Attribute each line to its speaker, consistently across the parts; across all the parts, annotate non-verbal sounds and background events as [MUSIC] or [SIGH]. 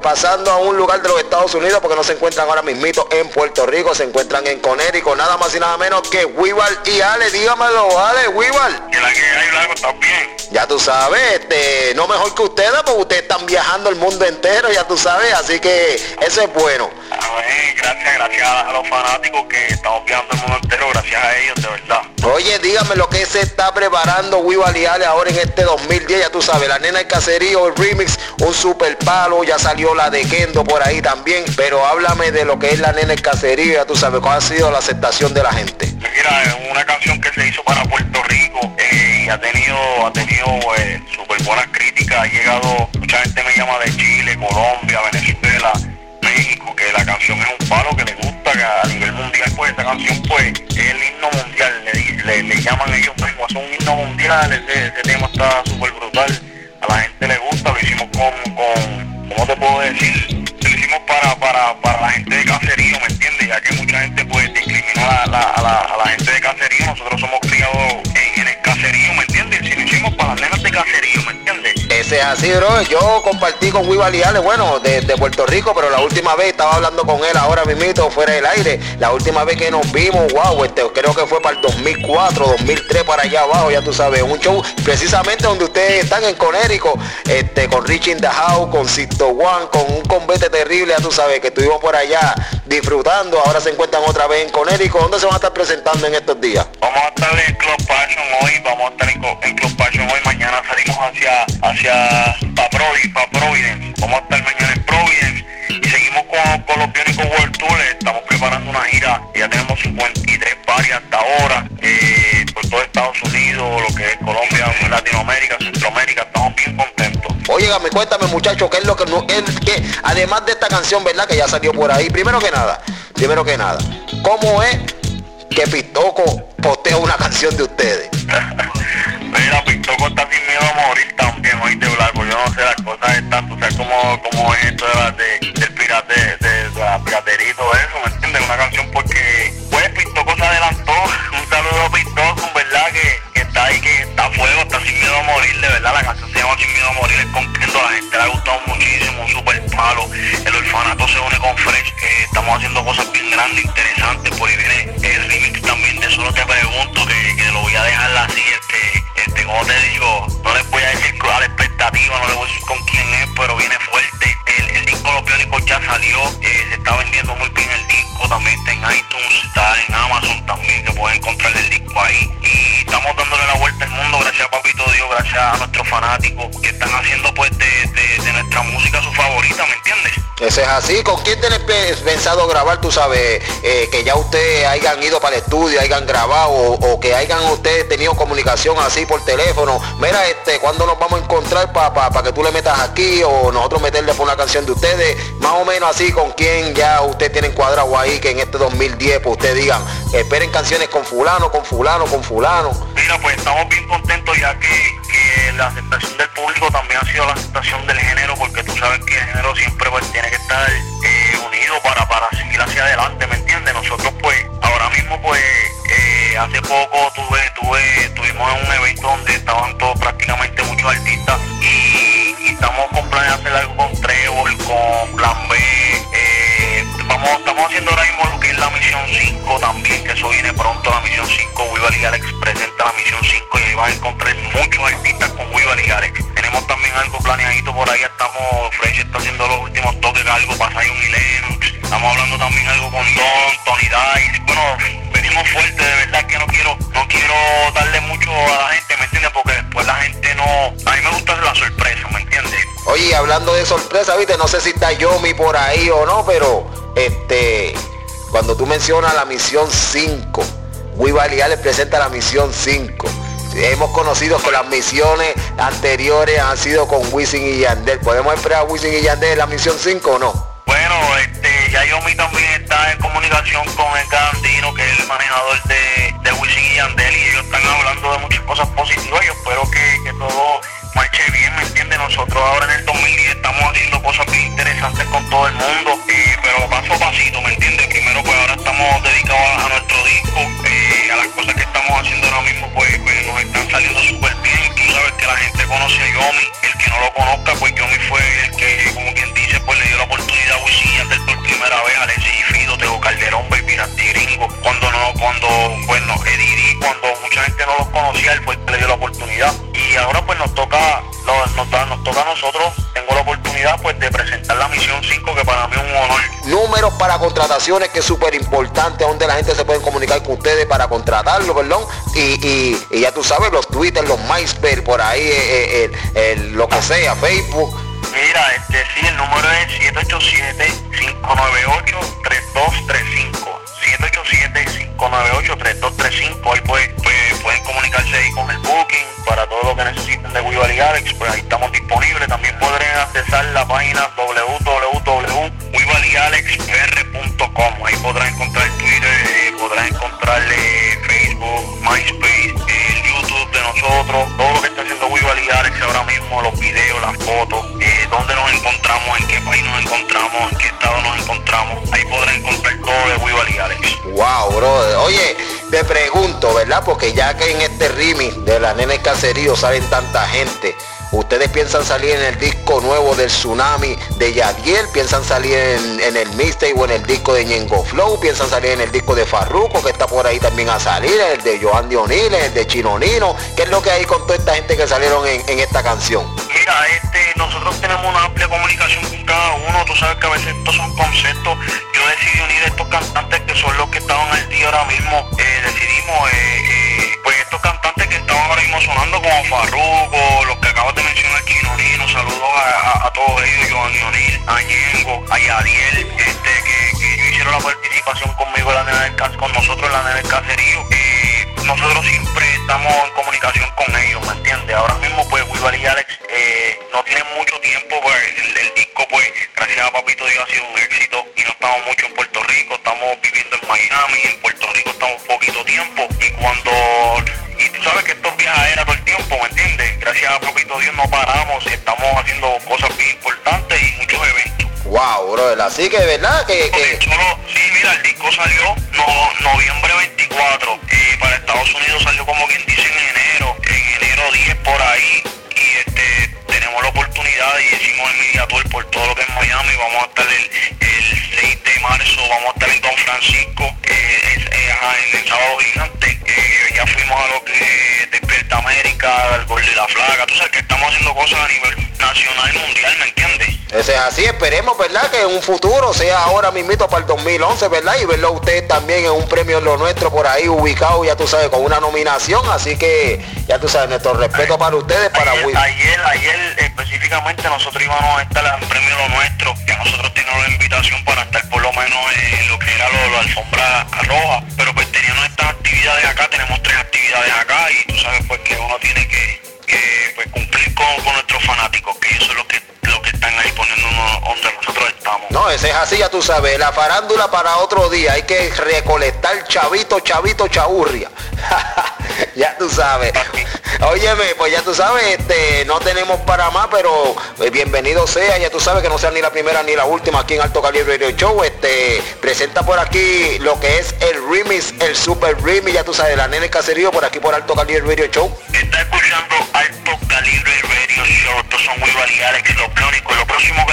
Speaker 1: pasando a un lugar de los Estados Unidos porque no se encuentran ahora mismito en Puerto Rico, se encuentran en Conérico, nada más y nada menos que Wival y Ale, dígamelo, Ale, Wival.
Speaker 2: Que la que hay, bien.
Speaker 1: Ya tú sabes, este, no mejor que ustedes, porque ustedes están viajando el mundo entero, ya tú sabes, así que eso es bueno.
Speaker 2: Gracias, gracias a los fanáticos que estamos viajando el mundo entero, gracias a ellos, de verdad.
Speaker 1: Oye, dígame lo que se está preparando Wival y Ale ahora en este 2010, ya tú sabes, la nena del caserío, el remix, un super palo, ya salió la de Kendo por ahí también, pero háblame de lo que es la nena el caserío, ya tú sabes cuál ha sido la aceptación de la gente.
Speaker 2: Mira, es una canción que se hizo para Puerto Rico eh, y ha tenido, ha tenido eh, súper buenas críticas, ha llegado, mucha gente me llama de Chile, Colombia, Venezuela, México, que la canción es un palo que le gusta, a nivel mundial pues esta canción pues es el himno mundial, le, le, llaman ellos mismos, es un himno mundial, ese, tema está súper brutal, a la gente le gusta, lo hicimos con, con ¿cómo te puedo decir? Lo hicimos para, para, para la gente de caserío, ¿me entiendes? Ya que mucha gente pues discrimina a la, a la, a la gente de caserío, nosotros somos criados en, el caserío, ¿me entiendes? Si lo hicimos para las nenas de caserío, ¿me entiendes?
Speaker 1: Ese es así, bro. Yo compartí con Will Aliales, bueno, de, de, Puerto Rico, pero la última vez estaba hablando con él ahora mismito fuera del aire. La última vez que nos vimos, wow, este, creo que fue para el 2004, 2003 para allá abajo, ya tú sabes, un show precisamente donde ustedes están en Conérico, este, con Richie in the House, con Sisto One, con un combate terrible, ya tú sabes, que estuvimos por allá disfrutando, ahora se encuentran otra vez en Conérico. ¿Dónde se van a estar presentando en estos días?
Speaker 2: Vamos a estar en Club Passion hoy, vamos a estar en, en Club Passion hoy, mañana salimos hacia, hacia para Providence, Providence, vamos a estar mañana en Providence y seguimos con, con los Biónicos World Tour, estamos preparando una gira, ya tenemos 53 varias hasta ahora, eh, por todo Estados Unidos, lo que es Colombia, Latinoamérica, Centroamérica, estamos bien contentos.
Speaker 1: Óigame, cuéntame muchacho, ¿qué es lo que no, es que además de esta canción, verdad, que ya salió por ahí, primero que nada, primero que nada, ¿cómo es que Pistoco postea una [LAUGHS] canción de ustedes? [LAUGHS]
Speaker 2: Mira, Pistoco está sin miedo a morir también, Blanco, yo no sé las cosas están, sabes cómo, cómo es esto de de, del pirate, de, salió, eh, se está vendiendo muy bien el disco, también está en iTunes, está en Amazon también, que pueden encontrar el disco ahí. Y estamos dándole la vuelta al mundo, gracias a Papito Dios, gracias a nuestros fanáticos que están haciendo pues de, de, de nuestra música su favorita, ¿me entiendes?
Speaker 1: Eso es así. ¿Con quién tenés pensado grabar? Tú sabes, eh, que ya ustedes hayan ido para el estudio, hayan grabado o, que hayan ustedes tenido comunicación así por teléfono. Mira, este, ¿cuándo nos vamos a encontrar para pa, pa que tú le metas aquí o nosotros meterle por una canción de ustedes? Más o menos así, ¿con quién ya ustedes tienen cuadrado ahí que en este 2010 pues ustedes digan, esperen canciones con fulano, con fulano, con fulano?
Speaker 2: Mira, pues estamos bien contentos ya que, que la aceptación del público también ha sido la aceptación del género porque tú sabes que el género siempre pues tiene que estar eh, unido para, para seguir hacia adelante, ¿me entiendes? Nosotros pues ahora mismo pues eh, hace poco tuve, tuve, tuvimos un evento donde estaban todos prácticamente muchos artistas y, estamos con planes de hacer algo con Trevor, con Plan B, estamos haciendo ahora mismo lo que es la misión 5 también, que eso viene pronto la misión 5, Wival y Alex presenta la misión 5 y ahí van a encontrar muchos artistas con Wival y Alex. Tenemos también algo planeadito por ahí, estamos, Fresh está haciendo los últimos toques, algo para Zion y Lennox, estamos hablando también algo con Don, Tony Dice, bueno, venimos fuerte, de verdad que no quiero, no quiero darle mucho a la gente, ¿me entiendes? Porque después la gente no, a mí me gusta la sorpresa, ¿me entiendes?
Speaker 1: Oye, hablando de sorpresa, viste, no sé si está Yomi por ahí o no, pero este, cuando tú mencionas la misión 5, Wival les presenta la misión 5. Hemos conocido que las misiones anteriores han sido con Wisin y Yandel. ¿Podemos esperar a Wisin y Yandel en la misión 5 o no?
Speaker 2: Bueno, este, ya Yomi también está en comunicación con el Gandino, que es el manejador de, de y Yandel, y ellos están hablando de muchas cosas positivas. Yo espero que, todo marche bien, ¿me entiendes? Nosotros ahora en el 2010 estamos haciendo cosas bien interesantes con todo el mundo, eh, despacito, ¿me entiendes? Primero pues ahora estamos dedicados a nuestro disco, eh, a las cosas que estamos haciendo ahora mismo pues, pues, nos están saliendo súper bien, tú sabes que la gente conoce a Yomi, el que no lo conozca pues Yomi fue el que como quien dice pues le dio la oportunidad a Wisin antes por primera vez, a Alexis y Fido, Teo Calderón, Baby Randy Gringo, cuando no, cuando, bueno, Ediri, cuando mucha gente no los conocía, él fue el que le dio la oportunidad. Y ahora pues nos toca, nos, nos, nos toca a nosotros, tengo la oportunidad pues de presentar la misión 5 que para mí es un honor
Speaker 1: contrataciones, que es súper importante, donde la gente se puede comunicar con ustedes para contratarlo, perdón. Y, ya tú sabes, los Twitter, los MySpace, por ahí, eh, eh, lo que sea, Facebook.
Speaker 2: Mira, este sí, el número es 787-598-3235. 787-598-3235. Ahí pues, pueden comunicarse ahí con el booking para todo lo que necesiten de Wivali Alex. Pues ahí estamos disponibles. También podrán accesar la página www.wivalialexpr.com. Ahí podrán encontrar Twitter, eh, podrán encontrarle Facebook, MySpace, el YouTube de nosotros, todo lo que está haciendo
Speaker 1: te pregunto, ¿verdad? Porque ya que en este remix de la nena caserío salen tanta gente, ¿ustedes piensan salir en el disco nuevo del Tsunami de Yadiel? ¿Piensan salir en, el mixtape o en el disco de Ñengo Flow? ¿Piensan salir en el disco de Farruko que está por ahí también a salir? ¿El de Joan Dionil, el de Chino Nino? ¿Qué es lo que hay con toda esta gente que salieron en, esta canción?
Speaker 2: Mira, este, nosotros tenemos una amplia comunicación con cada uno. Tú sabes que a veces estos son conceptos. Yo decidí unir estos cantantes que son los que estaban al día ahora mismo. Eh, decidimos, eh, eh, pues estos cantantes que estaban ahora mismo sonando como Farruko, los que acabas de mencionar, Kino Nino, saludos a, todos ellos, Joan O'Neill, a Ñengo, a Yadiel, este, que, que hicieron la participación conmigo en la del con nosotros tiempo, pues el, disco pues gracias a Papito Dios ha sido un éxito y no estamos mucho en Puerto Rico, estamos viviendo en Miami, en Puerto Rico estamos poquito tiempo y cuando y tú sabes que estos viajeros todo el tiempo, ¿me entiendes? Gracias a propio Dios no paramos estamos haciendo cosas bien importantes y muchos eventos.
Speaker 1: Wow, brother, así que verdad que... que... esperemos, ¿verdad? Que en un futuro sea ahora mismito para el 2011, ¿verdad? Y verlo usted también en un premio en lo nuestro por ahí ubicado, ya tú sabes, con una nominación, así que ya tú sabes, nuestro respeto para ustedes, para
Speaker 2: ayer, ayer, ayer específicamente nosotros íbamos a estar en premio lo nuestro, que nosotros teníamos la invitación para estar por lo menos en lo que era lo, la alfombra roja, pero pues teníamos estas actividades acá, tenemos tres actividades acá y tú sabes pues que uno tiene que, pues, cumplir con, nuestros fanáticos, que eso es que lo que
Speaker 1: es así, ya tú sabes, la farándula para otro día, hay que recolectar chavito, chavito, chaburria. [LAUGHS] ya tú sabes. Óyeme, pues ya tú sabes, este, no tenemos para más, pero eh, bienvenido sea, ya tú sabes que no sea ni la primera ni la última aquí en Alto Calibre Radio Show. Este, presenta por aquí lo que es el remix, el super remix, ya tú sabes, la nene caserío por aquí por Alto Calibre Radio Show.
Speaker 2: Está escuchando Alto Calibre Radio Show, estos son muy que lo. Lo próximo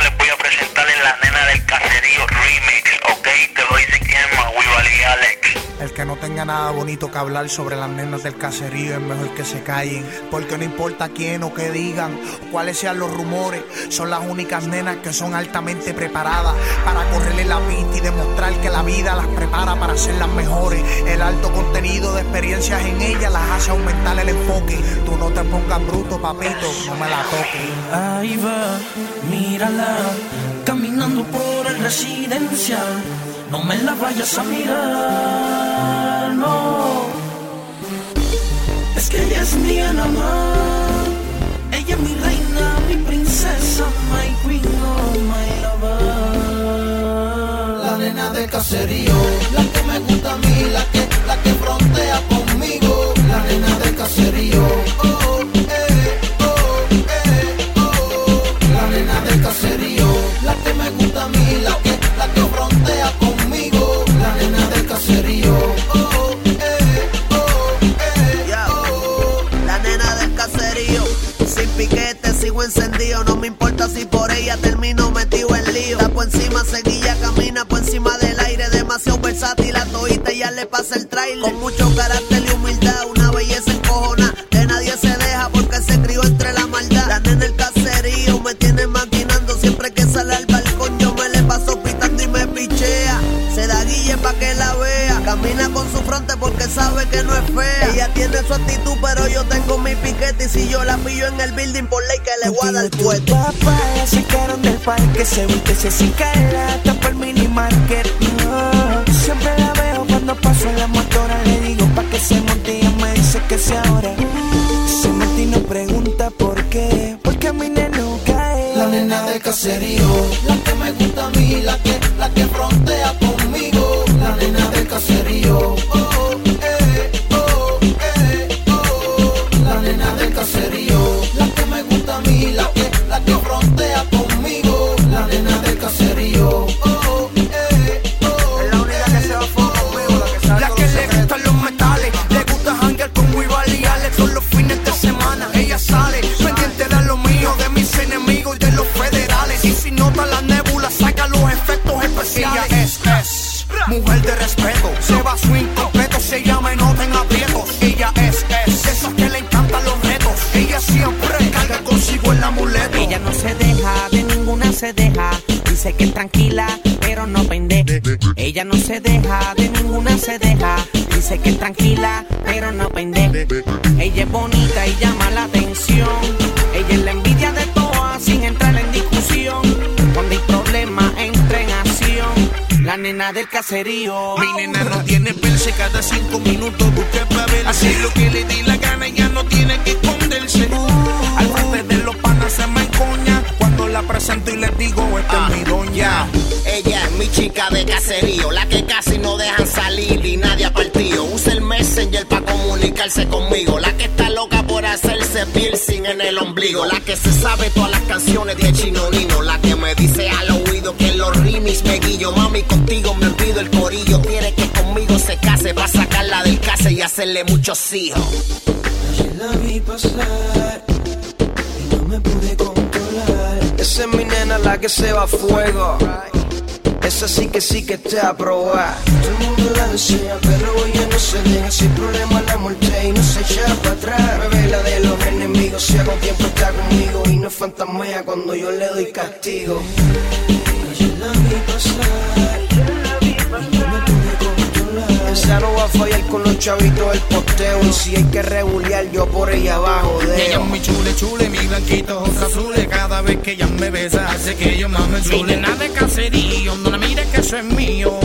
Speaker 2: caserío remix, ok, te lo dice quién más, Alex.
Speaker 3: El que no tenga nada bonito que hablar sobre las nenas del caserío es mejor que se callen. Porque no importa quién o qué digan, cuáles sean los rumores, son las únicas nenas que son altamente preparadas para correrle la pinta y demostrar que la vida las prepara para ser las mejores. El alto contenido de experiencias en ellas las hace aumentar el enfoque. Tú no te pongas bruto, papito, no me la toques.
Speaker 4: Ahí va, mírala, caminando por el residencial. No me la vayas a mirar, no. Es que ella es mi enamorada. Ella es mi reina, mi princesa, my queen, oh, my lover.
Speaker 5: La nena de caserío, la que me
Speaker 6: camina por encima del aire. Demasiado versátil, a toita ya le pasa el trailer. Con mucho carácter y humildad, una belleza encojona. De nadie se deja porque se crió entre la maldad. La nena el caserío me tiene maquinando. Siempre que sale al balcón yo me le paso pitando y me pichea. Se restaurante porque sabe que no es fea. Ella tiene su actitud, pero yo tengo mi piquete. Y si yo la pillo en el building por ley que le guarda el puesto.
Speaker 7: Papá, se sacaron del parque, se viste, se cincala, tapa el mini market. No, siempre la veo cuando paso en la motora, le digo pa' que se monte y me dice que sea ahora. Se mete y no pregunta por qué, porque mi neno cae.
Speaker 5: La nena del caserío, la que me gusta a mí, la que, la que frontea conmigo. La nena del caserío, oh, que
Speaker 3: es
Speaker 7: tranquila, pero no pende. Ella no se deja, de ninguna se deja. Dice que es tranquila, pero no pende. Ella es bonita y llama la atención. Ella es la envidia de todas sin entrar en discusión. Cuando hay problema, entra en acción. La nena del caserío.
Speaker 8: Mi nena no tiene verse cada cinco minutos busca pa' ver Así lo de
Speaker 9: caserío, la que casi no dejan salir y nadie ha partido. Usa el messenger para comunicarse conmigo, la que está loca por hacerse piercing en el ombligo, la que se sabe todas las canciones de Chino Nino, la que me dice al oído que los remix me guillo. Mami, contigo me olvido el corillo, quiere que conmigo se case para sacarla del case y hacerle muchos hijos.
Speaker 7: Ayer la vi pasar y no me pude controlar. Esa es mi nena la que se va a fuego. Esa sí que sí que te aproba. Todo el mundo la desea, pero ella no se deja. Sin problema la multé y no se echa para atrás. Revela de los enemigos, si hago tiempo está conmigo y no fantasmea cuando yo le doy castigo. Fallar con los chavitos del posteo. Y si hay que regular, yo por ella abajo de
Speaker 8: Ella es mi chule chule, mi blanquito ojos azules Cada vez que ella me besa hace que yo más me chule nada de caserío, no la mires que eso es mío.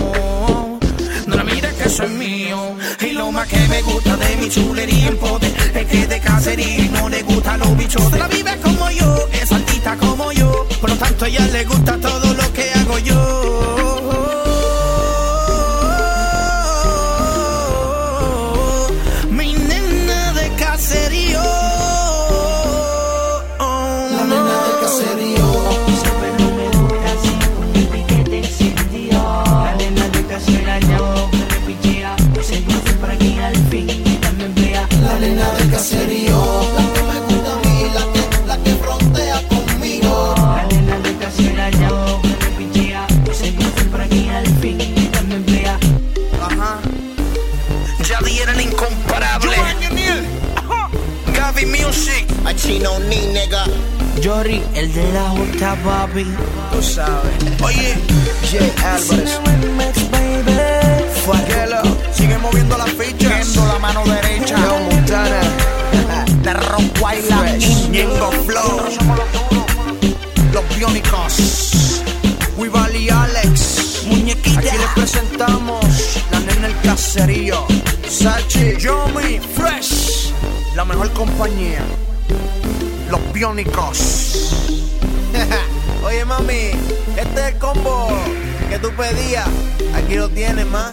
Speaker 8: No la mires que eso es mío. Y lo más que me gusta de mi chulería en poder Es que de caserío no le gustan los bichos La vive como yo, es altita como yo. Por lo tanto a ella le gusta todo lo que hago yo
Speaker 7: papi.
Speaker 8: Tú sabes. Oye,
Speaker 7: Jay Álvarez.
Speaker 8: Fuaguelo. Sigue moviendo la ficha. Viendo la mano derecha.
Speaker 7: Joe Montana.
Speaker 8: De Rock Island. Ñengo Flow. Los biónicos. Weeball y Alex.
Speaker 7: Muñequita.
Speaker 8: Aquí les presentamos la nena el caserío. Sachi, Yomi, Fresh. La mejor compañía. Los biónicos. [LAUGHS] Oye, mami, este es el combo que tú pedías. Aquí lo tienes, ma.